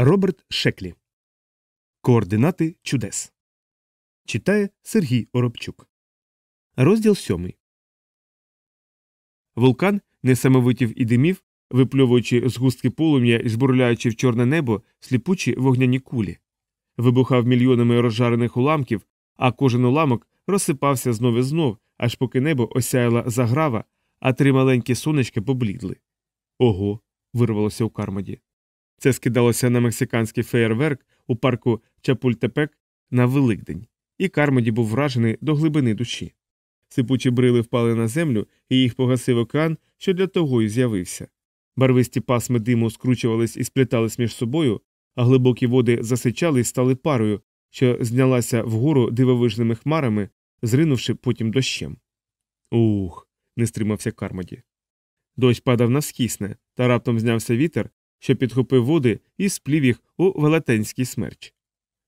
Роберт Шеклі. Координати чудес. Читає Сергій Оробчук. Розділ сьомий. Вулкан несамовитів і димів, випльовуючи згустки полум'я і збурляючи в чорне небо сліпучі вогняні кулі. Вибухав мільйонами розжарених уламків, а кожен уламок розсипався знов і знов, аж поки небо осяяла заграва, а три маленькі сонечки поблідли. Ого. вирвалося у кармоді. Це скидалося на мексиканський феєрверк у парку Чапультепек на Великдень, і Кармоді був вражений до глибини душі. Сипучі брили впали на землю, і їх погасив океан, що для того й з'явився. Барвисті пасми диму скручувались і сплітались між собою, а глибокі води засичали і стали парою, що знялася вгору дивовижними хмарами, зринувши потім дощем. Ух. не стримався Кармоді. Дощ падав навскісне, та раптом знявся вітер, що підхопив води і сплів їх у велетенський смерч.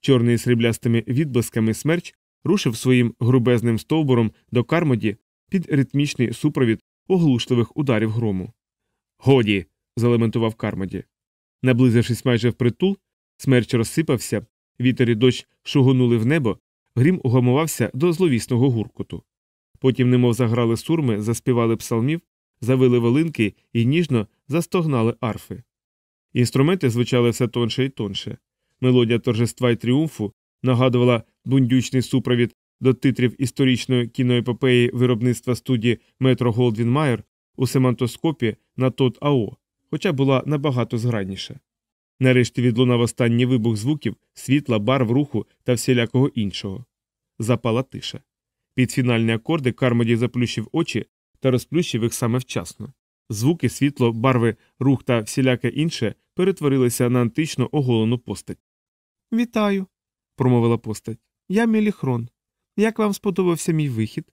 Чорний сріблястими відблисками смерч рушив своїм грубезним стовбуром до кармоді під ритмічний супровід оглушливих ударів грому. Годі. залементував кармоді. Наблизившись майже впритул, смерч розсипався, вітер і дощ шугонули в небо, грім угамувався до зловісного гуркоту. Потім, немов заграли сурми, заспівали псалмів, завили волинки і ніжно застогнали арфи. Інструменти звучали все тонше і тонше. Мелодія торжества й тріумфу нагадувала бундючний супровід до титрів історичної кіноепопеї виробництва студії Метро Голдвін Майер у семантоскопі на тот АО, хоча була набагато зградніша. Нарешті відлунав останній вибух звуків, світла, барв руху та всілякого іншого. Запала тиша. Під фінальні акорди Кармоді заплющив очі та розплющив їх саме вчасно. Звуки, світло, барви, рух та всіляке інше перетворилися на антично оголену постать. Вітаю, промовила постать. Я Міліхрон. Як вам сподобався мій вихід?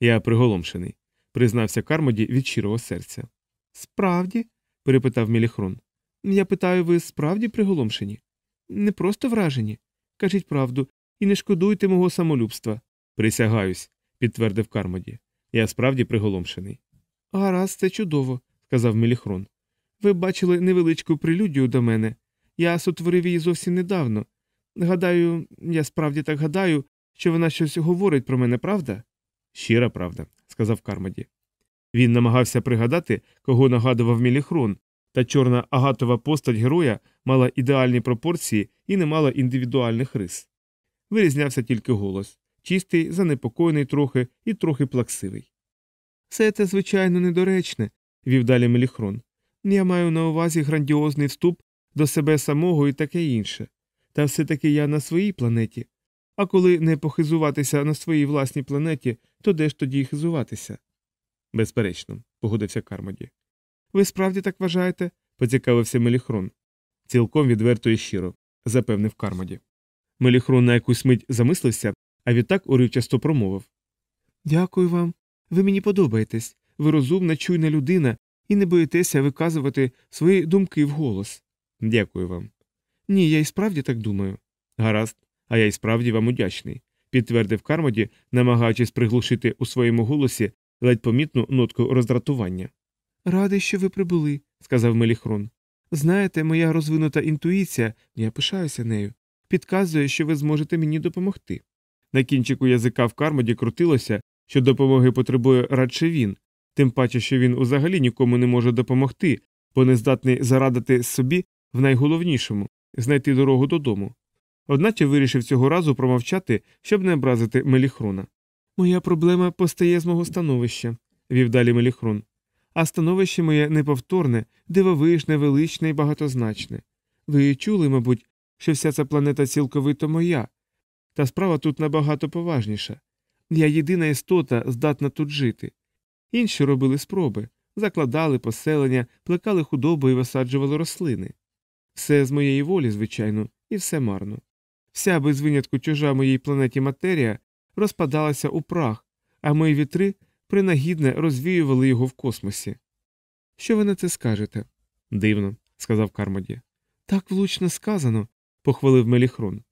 Я приголомшений, признався Кармоді від щирого серця. Справді? перепитав Міліхрон. Я питаю, ви справді приголомшені? Не просто вражені. Кажіть правду, і не шкодуйте мого самолюбства. Присягаюсь, підтвердив Кармоді. Я справді приголомшений. Гаразд, це чудово, сказав Меліхрон. Ви бачили невеличку прелюдію до мене. Я сотворив її зовсім недавно. Гадаю, я справді так гадаю, що вона щось говорить про мене, правда? Щира правда, сказав Кармоді. Він намагався пригадати, кого нагадував Міліхрон, та чорна агатова постать героя мала ідеальні пропорції і не мала індивідуальних рис. Вирізнявся тільки голос чистий, занепокоєний трохи і трохи плаксивий. Все це, звичайно, недоречне, вів далі Меліхрон. Я маю на увазі грандіозний вступ до себе самого і таке інше. Та все таки я на своїй планеті. А коли не похизуватися на своїй власній планеті, то де ж тоді хизуватися? Безперечно, погодився Кармоді. Ви справді так вважаєте? поцікавився Меліхрон. Цілком відверто і щиро, запевнив Кармоді. Меліхрон на якусь мить замислився, а відтак уривчасто промовив Дякую вам. Ви мені подобаєтесь. Ви розумна, чуйна людина і не боїтеся виказувати свої думки вголос. Дякую вам. Ні, я і справді так думаю. Гаразд, а я й справді вам удячний, підтвердив Кармоді, намагаючись приглушити у своєму голосі ледь помітну нотку роздратування. Радий, що ви прибули, сказав Меліхрон. Знаєте, моя розвинута інтуїція, я пишаюся нею, підказує, що ви зможете мені допомогти. На кінчику язика в Кармоді крутилося, що допомоги потребує радше він, тим паче, що він взагалі нікому не може допомогти, бо не здатний зарадити собі в найголовнішому знайти дорогу додому. Одначе вирішив цього разу промовчати, щоб не образити Меліхрона. Моя проблема постає з мого становища, вів далі Меліхрон. А становище моє неповторне, дивовижне, величне і багатозначне. Ви чули, мабуть, що вся ця планета цілковито моя, та справа тут набагато поважніша. Я єдина істота, здатна тут жити. Інші робили спроби, закладали поселення, плекали худобу і висаджували рослини. Все з моєї волі, звичайно, і все марно. Вся без винятку чужа моїй планеті матерія розпадалася у прах, а мої вітри принагідне розвіювали його в космосі. Що ви на це скажете? Дивно, сказав Кармоді. Так влучно сказано, похвалив Меліхрон.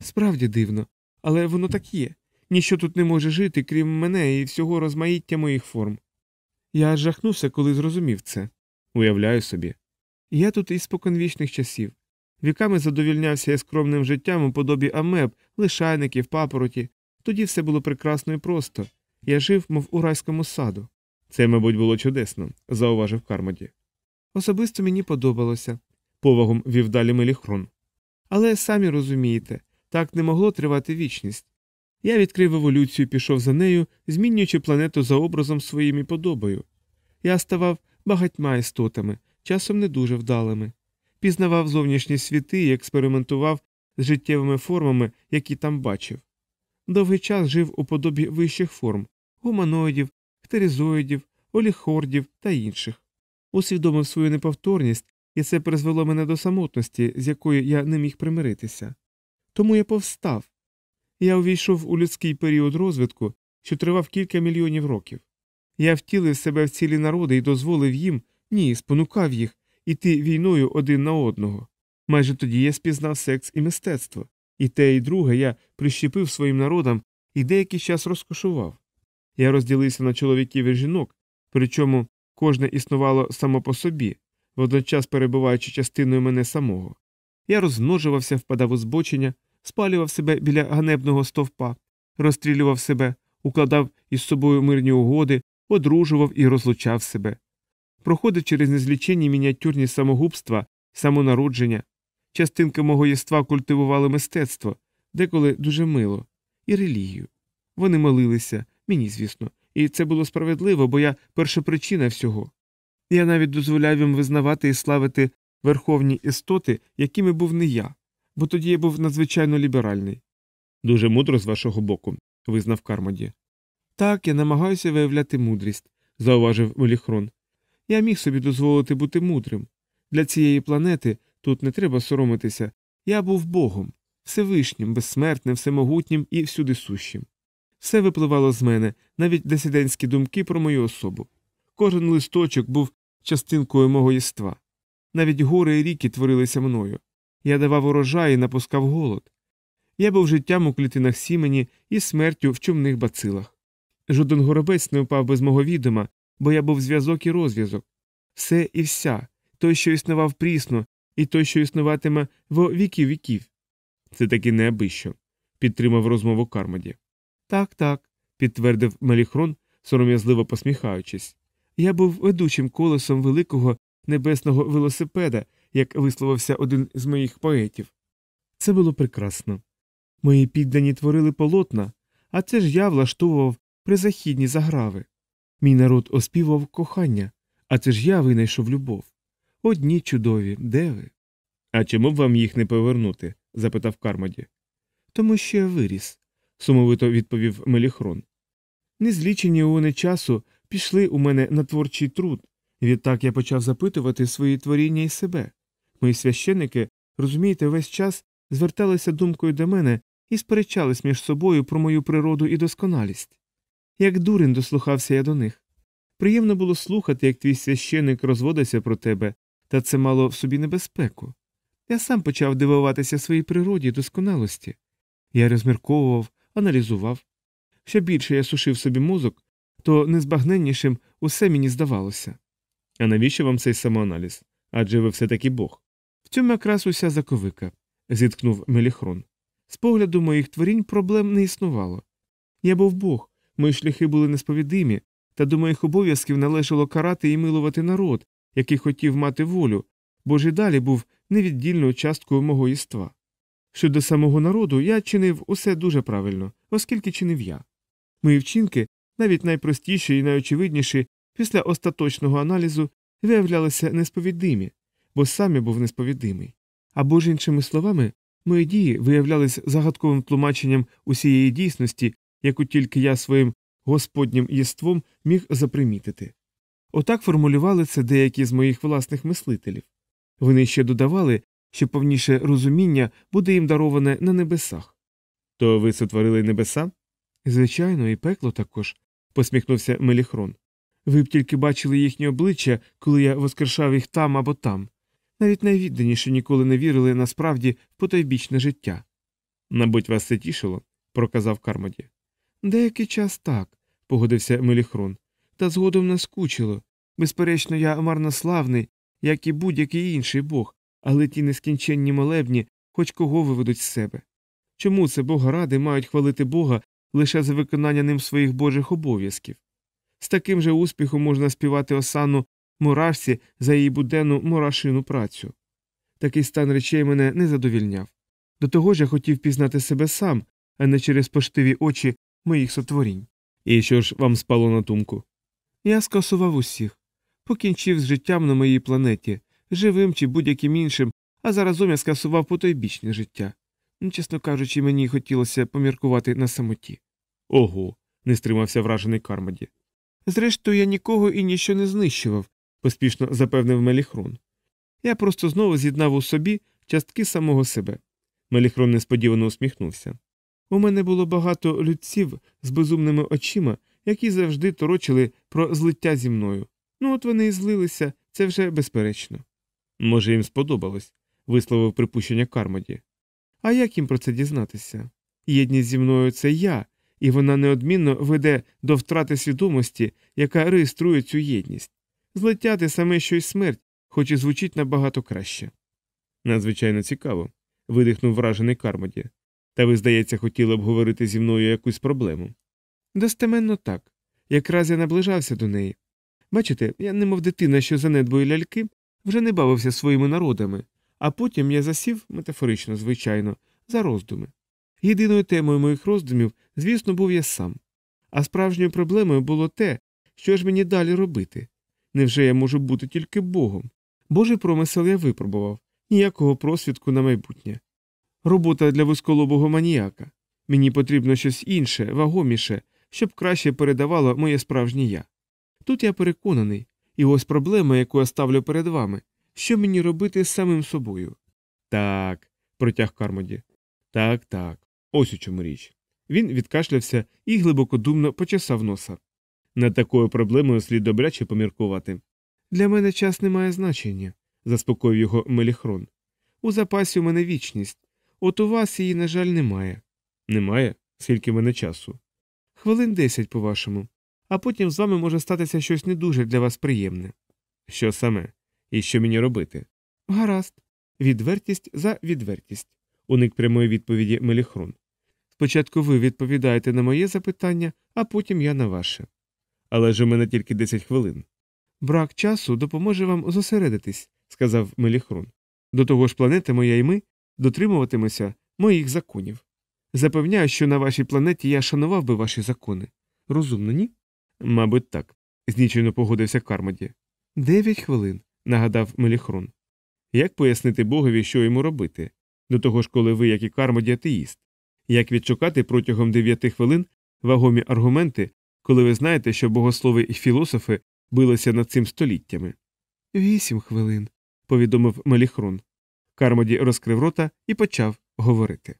Справді дивно, але воно так є. Ніщо тут не може жити, крім мене і всього розмаїття моїх форм. Я жахнувся, коли зрозумів це. Уявляю собі. Я тут із споконвічних часів. Віками задовільнявся я скромним життям у подобі амеб, лишайників, папороті. Тоді все було прекрасно і просто. Я жив, мов у райському саду. Це, мабуть, було чудесно, зауважив Кармоді. Особисто мені подобалося, повагом вів далі Меліхрон. Але самі розумієте, так не могло тривати вічність. Я відкрив еволюцію пішов за нею, змінюючи планету за образом своїм і подобою. Я ставав багатьма істотами, часом не дуже вдалими, пізнавав зовнішні світи і експериментував з життєвими формами, які там бачив. Довгий час жив у подобі вищих форм гуманоїдів, хтеризоїдів, оліхордів та інших. Усвідомив свою неповторність, і це призвело мене до самотності, з якою я не міг примиритися. Тому я повстав. Я увійшов у людський період розвитку, що тривав кілька мільйонів років. Я втілив себе в цілі народи і дозволив їм, ні, спонукав їх іти війною один на одного. Майже тоді я спізнав секс і мистецтво, і те, і друге я прищепив своїм народам і деякий час розкошував. Я розділився на чоловіків і жінок, причому кожне існувало само по собі, водночас перебуваючи частиною мене самого. Я розмножувався, впадав у збочення, спалював себе біля ганебного стовпа, розстрілював себе, укладав із собою мирні угоди, одружував і розлучав себе. Проходив через незліченні мініатюрні самогубства, самонародження. Частинки мого єства культивували мистецтво, деколи дуже мило, і релігію. Вони молилися, мені, звісно, і це було справедливо, бо я першопричина всього. Я навіть дозволяв їм визнавати і славити верховні істоти, якими був не я, бо тоді я був надзвичайно ліберальний. Дуже мудро з вашого боку, визнав Кармоді. Так, я намагаюся виявляти мудрість, зауважив Моліхрон. Я міг собі дозволити бути мудрим. Для цієї планети тут не треба соромитися. Я був Богом, всевишнім, безсмертним, всемогутнім і всюди сущим. Все випливало з мене, навіть дисидентські думки про мою особу. Кожен листочок був частинкою мого єства. Навіть гори і ріки творилися мною. Я давав урожай і напускав голод. Я був життям у клітинах сімені і смертю в чумних бацилах. Жоден горобець не впав без мого відома, бо я був зв'язок і розв'язок. Все і вся, той, що існував прісно, і той, що існуватиме во віки віків. Це таки неабищо, підтримав розмову Кармоді. Так, так, підтвердив Меліхрон, сором'язливо посміхаючись. Я був ведучим колесом великого небесного велосипеда, як висловився один з моїх поетів. Це було прекрасно. Мої піддані творили полотна, а це ж я влаштовував призахідні заграви. Мій народ оспівав кохання, а це ж я винайшов любов. Одні чудові, де ви? А чому б вам їх не повернути? запитав Кармоді. Тому що я виріс, сумовито відповів Меліхрон. Незлічені уони часу пішли у мене на творчий труд, відтак я почав запитувати свої творіння і себе. Мої священники, розумієте, весь час зверталися думкою до мене і сперечались між собою про мою природу і досконалість. Як дурень дослухався я до них. Приємно було слухати, як твій священик розводиться про тебе, та це мало в собі небезпеку. Я сам почав дивуватися своїй природі і досконалості. Я розмірковував, аналізував. Що більше я сушив собі мозок, то незбагненнішим усе мені здавалося. А навіщо вам цей самоаналіз? Адже ви все таки Бог. В цьому якраз уся заковика, зіткнув Меліхрон. З погляду моїх творінь проблем не існувало. Я був Бог, мої шляхи були несповідимі, та до моїх обов'язків належало карати і милувати народ, який хотів мати волю, бо ж і далі був невіддільною часткою мого єства. Щодо самого народу я чинив усе дуже правильно, оскільки чинив я. Мої вчинки, навіть найпростіші і найочевидніші, після остаточного аналізу виявлялися несповідимі, бо сам був несповідимий. Або ж, іншими словами, мої дії виявлялись загадковим тлумаченням усієї дійсності, яку тільки я своїм господнім єством міг запримітити. Отак формулювали це деякі з моїх власних мислителів. Вони ще додавали, що повніше розуміння буде їм дароване на небесах. То ви сотворили небеса? Звичайно, і пекло також, посміхнувся Меліхрон. Ви б тільки бачили їхні обличчя, коли я воскрешав їх там або там. Навіть найвідданіші ніколи не вірили насправді в потойбічне життя. Мабуть, вас це тішило, проказав Кармоді. Деякий час так, погодився Меліхрон, та згодом наскучило. Безперечно, я марнославний, як і будь-який інший бог, Але ті нескінченні молебні хоч кого виведуть з себе. Чому це бога ради мають хвалити Бога лише за виконання ним своїх божих обов'язків? З таким же успіхом можна співати осану мурашці за її буденну мурашину працю. Такий стан речей мене не задовільняв. До того ж я хотів пізнати себе сам, а не через поштиві очі моїх сотворінь. І що ж вам спало на думку? Я скасував усіх, покінчив з життям на моїй планеті, живим чи будь-яким іншим, а заразом я скасував потойбічне життя. Чесно кажучи, мені хотілося поміркувати на самоті. Ого. не стримався вражений Кармоді. Зрештою, я нікого і ніщо не знищував, поспішно запевнив Меліхрон. Я просто знову з'єднав у собі частки самого себе. Меліхрон несподівано усміхнувся. У мене було багато людців з безумними очима, які завжди торочили про злиття зі мною. Ну, от вони і злилися, це вже безперечно. Може, їм сподобалось, висловив припущення Кармоді. А як їм про це дізнатися? Єдність зі мною це я, і вона неодмінно веде до втрати свідомості, яка реєструє цю єдність. Злиття те саме, що й смерть, хоч і звучить набагато краще. Надзвичайно цікаво, видихнув вражений Кармоді. Та ви, здається, хотіли обговорити зі мною якусь проблему. Достеменно так. Якраз я наближався до неї. Бачите, я, немов дитина, що занедбує ляльки, вже не бавився своїми народами, а потім я засів, метафорично, звичайно, за роздуми. Єдиною темою моїх роздумів, звісно, був я сам. А справжньою проблемою було те, що ж мені далі робити. Невже я можу бути тільки Богом? Божий промисел я випробував, ніякого просвідку на майбутнє. Робота для вузьколобого маніяка. Мені потрібно щось інше, вагоміше, щоб краще передавало моє справжнє я. Тут я переконаний, і ось проблема, яку я ставлю перед вами що мені робити з самим собою. Так, протяг Кармоді. Так, так. Ось у чому річ. Він відкашлявся і глибокодумно почесав носа. Над такою проблемою слід добряче поміркувати. Для мене час не має значення, заспокоїв його Меліхрон. У запасі у мене вічність, от у вас її, на жаль, немає. Немає? Скільки в мене часу? Хвилин десять, по вашому, а потім з вами може статися щось не дуже для вас приємне. Що саме? І що мені робити? Гаразд. Відвертість за відвертість, уник прямої відповіді Меліхрон. Спочатку ви відповідаєте на моє запитання, а потім я на ваше. Але ж у мене тільки 10 хвилин. Брак часу допоможе вам зосередитись, сказав Меліхрон. До того ж, планета моя і ми дотримуватимося моїх законів. Запевняю, що на вашій планеті я шанував би ваші закони. Розумно, ні? Мабуть, так, знічено погодився Кармоді. Дев'ять хвилин, нагадав Меліхрон. Як пояснити Богові, що йому робити? До того ж, коли ви, як і Кармоді, атеїст? Як відшукати протягом дев'яти хвилин вагомі аргументи, коли ви знаєте, що богослови і філософи билися над цим століттями? Вісім хвилин, повідомив Меліхрон. Кармоді розкрив рота і почав говорити.